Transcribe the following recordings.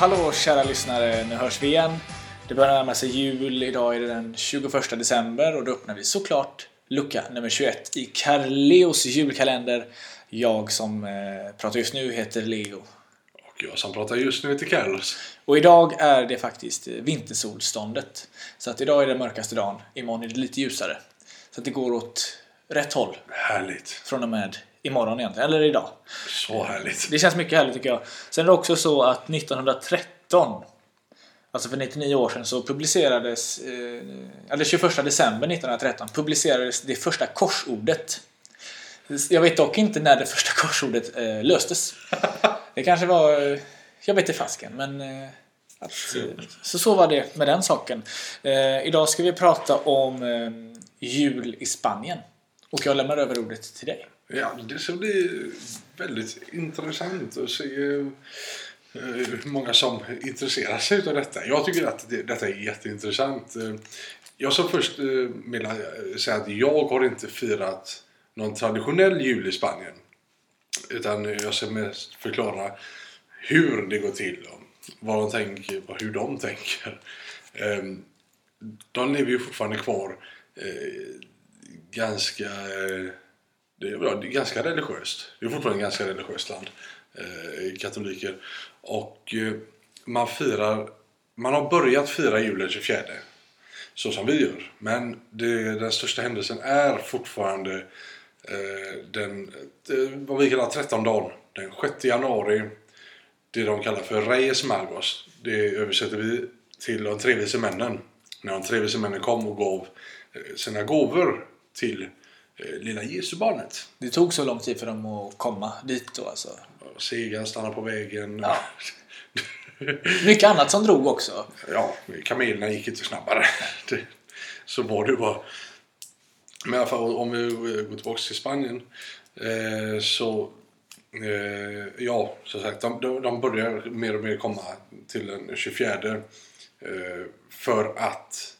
Hallå kära lyssnare, nu hörs vi igen. Det börjar närma sig jul, idag är det den 21 december och då öppnar vi såklart lucka nummer 21 i Carleos julkalender. Jag som eh, pratar just nu heter Leo. Och jag som pratar just nu heter Carlos. Och idag är det faktiskt eh, vintersolståndet. Så att idag är det mörkaste dagen, imorgon är det lite ljusare. Så att det går åt rätt håll Härligt. från och med imorgon egentligen, eller idag. Så härligt. Det känns mycket härligt tycker jag. Sen är det också så att 1913, alltså för 99 år sedan, så publicerades, eh, eller 21 december 1913, publicerades det första korsordet. Jag vet dock inte när det första korsordet eh, löstes. Det kanske var, eh, jag vet inte fasken, men eh, att, eh, så så var det med den saken. Eh, idag ska vi prata om eh, jul i Spanien. Och jag lämnar över ordet till dig. Ja, det ska bli väldigt intressant att se eh, hur många som intresserar sig av detta. Jag tycker att det, detta är jätteintressant. Eh, jag ska först eh, eh, säga att jag har inte firat någon traditionell jul i Spanien. Utan jag ska mest förklara hur det går till och vad de tänker och hur de tänker. Ehm, de lever ju fortfarande kvar ganska det är, bra, det är ganska religiöst. Det är fortfarande ett ganska religiöst land. Eh, katoliker. Och eh, man firar... Man har börjat fira julen 24. Så som vi gör. Men det, den största händelsen är fortfarande eh, den, det, vad vi kallar 13 dagen. Den 6 januari. Det de kallar för Reyes Magos. Det översätter vi till de tre vise männen. När de tre vise männen kom och gav eh, sina gåvor till lilla Jesubarnet. Det tog så lång tid för dem att komma dit då alltså. Segan stannar på vägen. Ja. Mycket annat som drog också. ja, kamelerna gick inte snabbare. Så var det bara. Men i alla fall om vi går tillbaka till Spanien. Eh, så eh, ja, som sagt, de, de, de börjar mer och mer komma till den 24. Eh, för att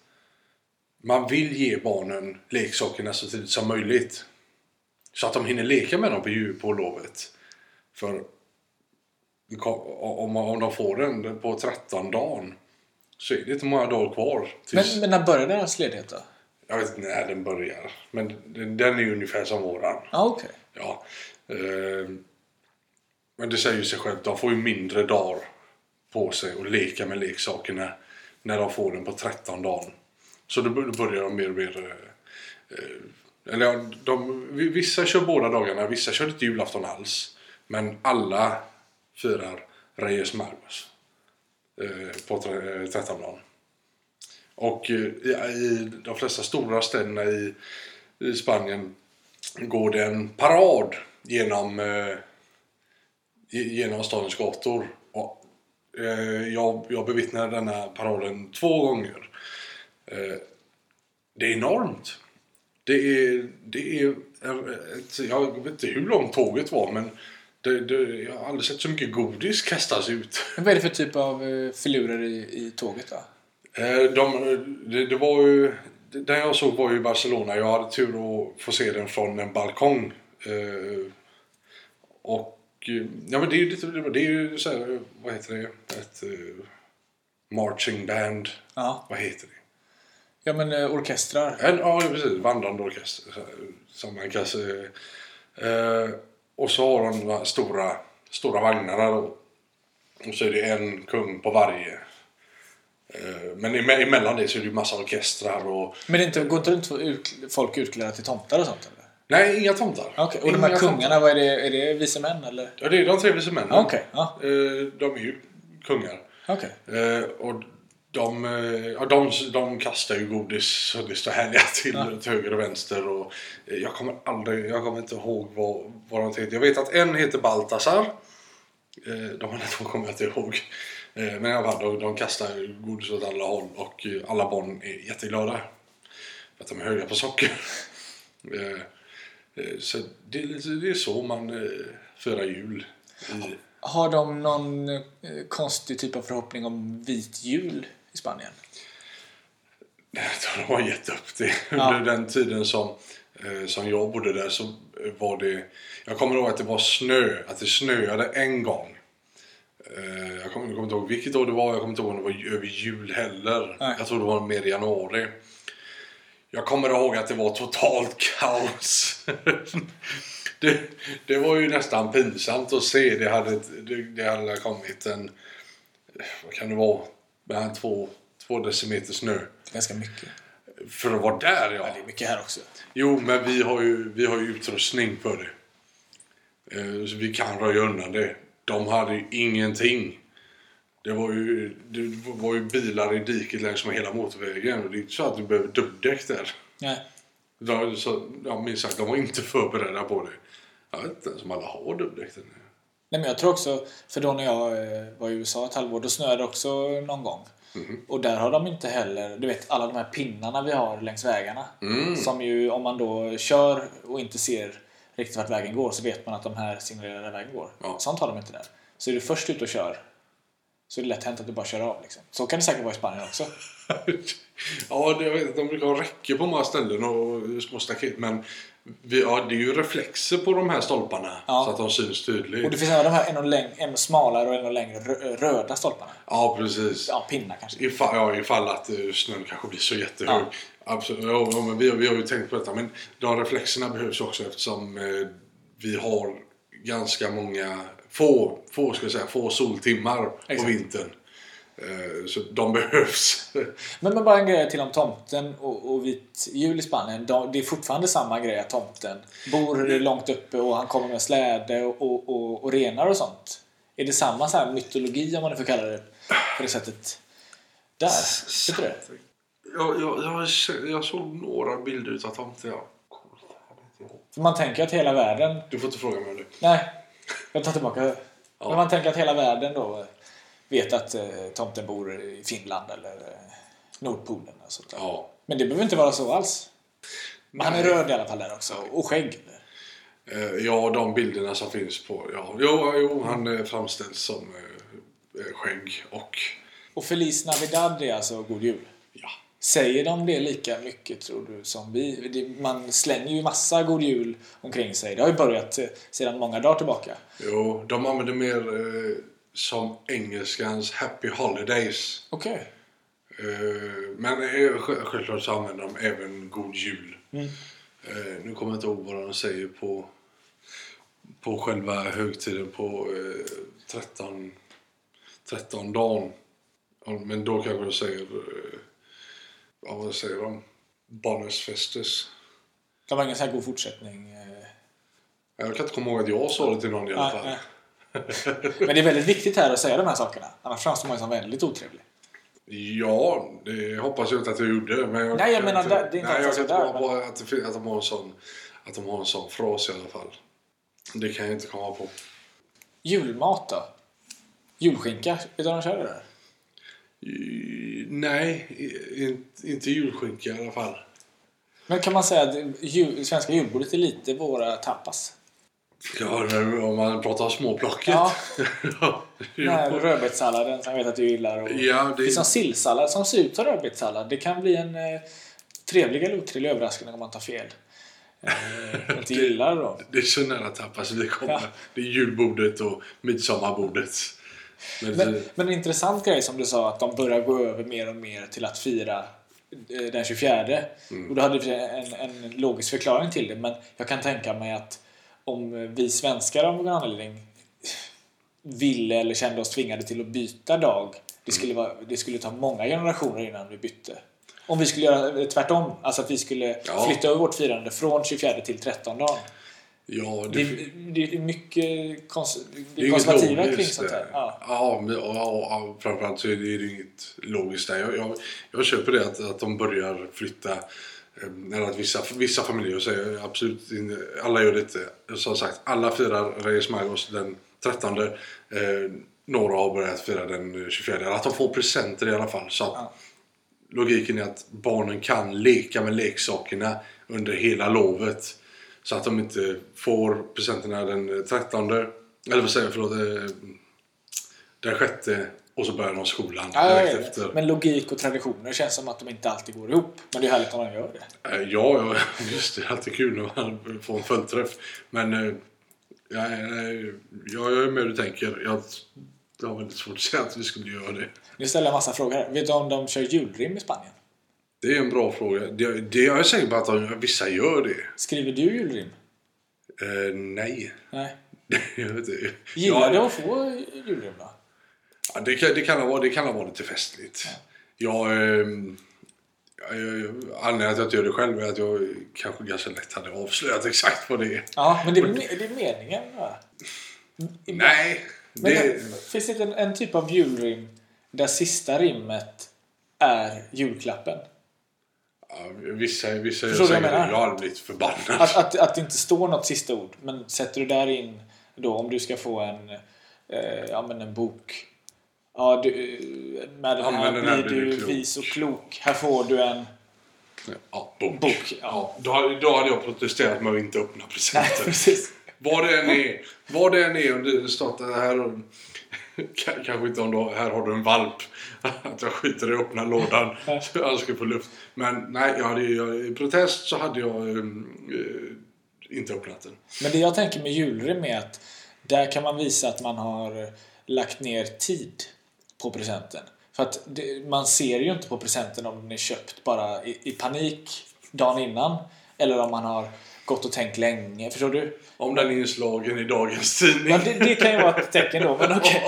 man vill ge barnen leksakerna så tidigt som möjligt. Så att de hinner leka med dem på, jul- på lovet. För om, om de får den på 13 dagen så är det inte många dagar kvar. Tills, Men, men när började deras ledighet då? Jag vet inte när den börjar. Men den, den är ungefär som våran. Ja, okej. Ja. Eh, men det säger ju sig självt. De får ju mindre dagar på sig att leka med leksakerna när de får den på 13 dagen. Så då börjar de mer och mer... Eh, eh eller ja, de, vissa kör båda dagarna, vissa kör inte julafton alls. Men alla firar Reyes Magos eh, på eh, trettondagen. Och eh, i, i de flesta stora städerna i, i Spanien går det en parad genom, eh, genom stadens gator. Och, eh, jag, jag bevittnade denna paraden två gånger. Eh, det är enormt. Det är, det är ett, jag vet inte hur långt tåget var men det, det, jag har aldrig sett så mycket godis kastas ut. Vad är det för typ av eh, filurer i, i tåget då? Eh, De, det, det var ju, den jag såg var ju i Barcelona. Jag hade tur att få se den från en balkong. Eh, Och eh, ja, men det är ju lite, det är ju så här, vad heter det? Ett eh, marching band. Ja, Vad heter det? Ja men eh, orkestrar. En, ja, precis. Vandrande orkester. Som man kan säga. Eh, och så har de stora, stora vagnarna då. Och så är det en kung på varje. Eh, men eme- emellan det så är det ju massa orkestrar och... Men det inte, går inte runt ut, folk utklädda till tomtar och sånt eller? Nej, inga tomtar. Okej, och de här Inga kungarna, tomtar. vad är det? Är det vise män eller? Ja, det är de tre vise männen. Okej, ja. Eh, de är ju kungar. Okej. Eh, och de, eh, ja, de, de kastar ju godis så det står härliga till, Ja. till höger och vänster. Och, eh, jag kommer aldrig, jag kommer inte ihåg vad, vad de heter. Jag vet att en heter Baltasar. Eh, de andra två kommer jag inte ihåg. Men i alla fall, de, de kastar godis åt alla håll och alla barn är jätteglada. För att de är höga på socker. Så det, det är så man firar jul. Har de någon konstig typ av förhoppning om vit jul i Spanien? De har gett upp det. Ja. Under den tiden som, eh, som jag bodde där så var det... Jag kommer ihåg att det var snö, att det snöade en gång. Eh, jag, kommer, jag kommer inte ihåg vilket år det var. Jag kommer inte ihåg om det var över jul heller. Nej. Jag tror det var mer i januari. Jag kommer ihåg att det var totalt kaos. det, det var ju nästan pinsamt att se. Det hade, det, det hade kommit en... Vad kan det vara? Mellan två, två decimeter snö. Ganska mycket. För att vara där ja. Ja, det är mycket här också. Jo, men vi har ju, vi har ju utrustning för det. Eh, Så vi kan röja undan det. De hade ju ingenting. Det var ju, det var ju bilar i diket längs med hela motorvägen. Och Det är inte så att du behöver dubbdäck där. Nej. De, så, ja, minst sagt, de var inte förberedda på det. Jag vet inte ens om alla har dubbdäck där nere. Nej, men jag tror också, för då när jag eh, var i USA ett halvår, då snöade det också någon gång. Och där har de inte heller, du vet alla de här pinnarna vi har längs vägarna. Som ju, om man då kör och inte ser riktigt vart vägen går så vet man att de här signalerar där vägen går. Ja. Sånt har de inte där. Så är du först ut och kör så är det lätt hänt att du bara kör av. Liksom. Så kan det säkert vara i Spanien också. ja, det, jag vet, de brukar ha räcke på många ställen och små staket. Men vi, ja, det är ju reflexer på de här stolparna Ja. så att de syns tydligt. Och det finns även de här ännu, läng- ännu smalare och ännu längre rö- röda stolparna. Ja, precis. Ja, pinnar kanske. Ifall, ja, ifall att eh, snön kanske blir så jättehög. Ja. Absolut. Ja, men vi, har- vi har ju tänkt på detta. Men de reflexerna behövs också eftersom eh, vi har ganska många, få, få, ska jag säga, få soltimmar på Exakt. vintern. Eh, så de behövs. Men, men bara en grej till om tomten och, och vit jul i Spanien. De, det är fortfarande samma grej att tomten bor långt uppe och han kommer med släde och, och, och, och renar och sånt. Är det samma så här mytologi om man nu får kalla det på det sättet? Där? Vet du det? jag, jag, jag, jag såg några bilder utav tomten. Ja. För man tänker att hela världen... Du får inte fråga mig om det. Nej, jag tar tillbaka. Men man tänker att hela världen då vet att eh, tomten bor i Finland eller eh, Nordpolen och sånt där. Ja. Men det behöver inte vara så alls. Men han är röd i alla fall där också. Och skägg. Eh, ja, de bilderna som finns på... Ja, jo, jo han eh, framställs som eh, skägg och... Och Feliz Navidad är alltså God Jul. Säger de det lika mycket tror du som vi? Man slänger ju massa God Jul omkring sig. Det har ju börjat eh, sedan många dagar tillbaka. Jo, de använder mer eh, som engelskans Happy Holidays. Okej. Eh, men eh, sj- självklart så använder de även God Jul. Mm. Eh, nu kommer jag inte ihåg vad de säger på, på själva högtiden på eh, 13, 13 dagen. Men då kanske de säger... Ja, vad säger de? Bonus Festus. De har ingen så här god fortsättning. eh. Jag kan inte komma ihåg att jag sa det till någon i alla fall. Men det är väldigt viktigt här att säga de här sakerna. Annars framstår man ju som väldigt otrevlig. Ja, det hoppas jag inte att jag gjorde. Men jag Nej, jag menar, inte, det- det är inte nej, jag kan inte komma på att, det, att, de har en sån, att de har en sån fras i alla fall. Det kan jag inte komma på. Julmat då? Julskinka? Vet du vad de kör det där? I- Nej, inte, julskinka i alla fall. Men kan man säga att jul, svenska julbordet är lite våra tapas? Ja, om man pratar småplocket. Ja. Den här rödbetssalladen som jag vet att du gillar. Och Ja, Det en sillsallad som ser ut som rödbetssallad. Det kan bli en eh, trevlig eller otrevlig överraskning om man tar fel. Eh, inte gillar då. det är så nära tapas vi kommer. Ja. Det är julbordet och midsommarbordet. Men, Men, men en intressant grej som du sa att de börjar gå över mer och mer till att fira eh, den 24. Och då hade vi en, en logisk förklaring till det. Men jag kan tänka mig att om vi svenskar av någon anledning ville eller kände oss tvingade till att byta dag. Det skulle, vara, det skulle ta många generationer innan vi bytte. Om vi skulle göra tvärtom. Alltså att vi skulle Ja. flytta över vårt firande från 24 till 13 dagen. Ja, det, Det, det är mycket kons, det är är konservativa kring sånt här. Ja. Ja, men, ja, ja, framförallt så är det ju inget logiskt där. Jag, jag, jag köper det att, att de börjar flytta. eh, Eller att vissa, vissa familjer säger absolut inte, alla gör det inte. Som sagt, alla firar Reyes Magos den 13. Eh, några har börjat fira den 24. Eller att de får presenter i alla fall. Så Ja. Logiken är att barnen kan leka med leksakerna under hela lovet. Så att de inte får presenterna den 13. Eller vad säger jag, förlåt. eh, Den sjätte och så börjar de skolan Ja, direkt vet. efter. Men logik och traditioner känns som att de inte alltid går ihop. Men det är härligt om de gör det. Eh, Ja, ja, just det. Det är alltid kul när man får en fullträff. Men eh, ja, eh, jag är med hur du tänker. Jag jag har väldigt svårt att säga att vi skulle göra det. Nu ställer jag massa frågor här. Vet du om de kör julrim i Spanien? Det är en bra fråga. Det, det jag är säker på att vissa gör det. Skriver du julrim? Eh, nej. Nej. jag vet inte. Gillar Ja, du att få julrim då? Ja, det, kan, det, kan varit, det kan varit lite festligt. Jag, ehm, jag, jag, anledningen till att jag inte gör det själv är att jag kanske ganska lätt hade avslöjat exakt vad det är. Ja, men det är, det är meningen va? Nej, Men det, det, finns det en, en typ av julrim där sista rimmet är julklappen? Vissa, vissa Förstår du jag det. menar? Jag hade blivit förbannad. Att, att, att det inte står något sista ord. Men sätter du där in då om du ska få en, eh, ja, men en bok. Ja, du, med den Ja, här, den här blir du du klok. vis och klok. Här får du en Ja, bok. bok. Ja. Ja, då, då hade jag protesterat med att inte öppna Nej, presenten. precis. Vad det än är, vad det än är om det startar här och, K- Kanske inte om då, här har du en valp. Att jag skiter i att öppna lådan så han ska få luft. Men nej, jag hade, jag, i protest så hade jag um, eh, inte öppnat den. Men det jag tänker med julrim är att där kan man visa att man har lagt ner tid på presenten. För att det, man ser ju inte på presenten om den är köpt bara i, i panik dagen innan. Eller om man har gått och tänkt länge. Förstår du? Om den är inslagen i dagens tidning. Ja, det, det kan ju vara ett tecken då. Men, okej.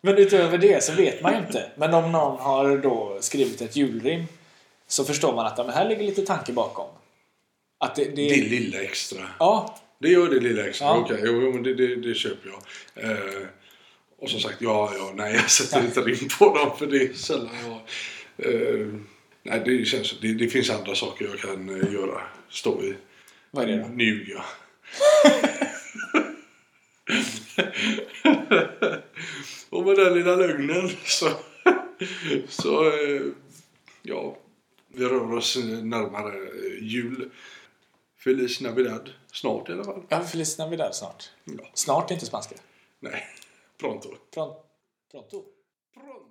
Men utöver det så vet man ju inte. Men om någon har då skrivit ett julrim så förstår man att ja, men här ligger lite tanke bakom. Att det, det, Det lilla extra. Ja, Det gör det lilla extra. Ja. Okej, jo, men det, det, det köper jag. Eh, och som sagt, ja, ja, nej, jag sätter inte rim på dem för det är sällan jag... Eh, nej, det känns... Det, det finns andra saker jag kan eh, göra. Stå i. vad är det då? Ljuga. och med den lilla lögnen så... så eh, ja, vi rör oss närmare jul. Feliz Navidad. Snart i alla fall. Ja, Feliz Navidad snart. Ja. Snart är inte spanska. Nej, pronto. Pron- Pronto. Pronto.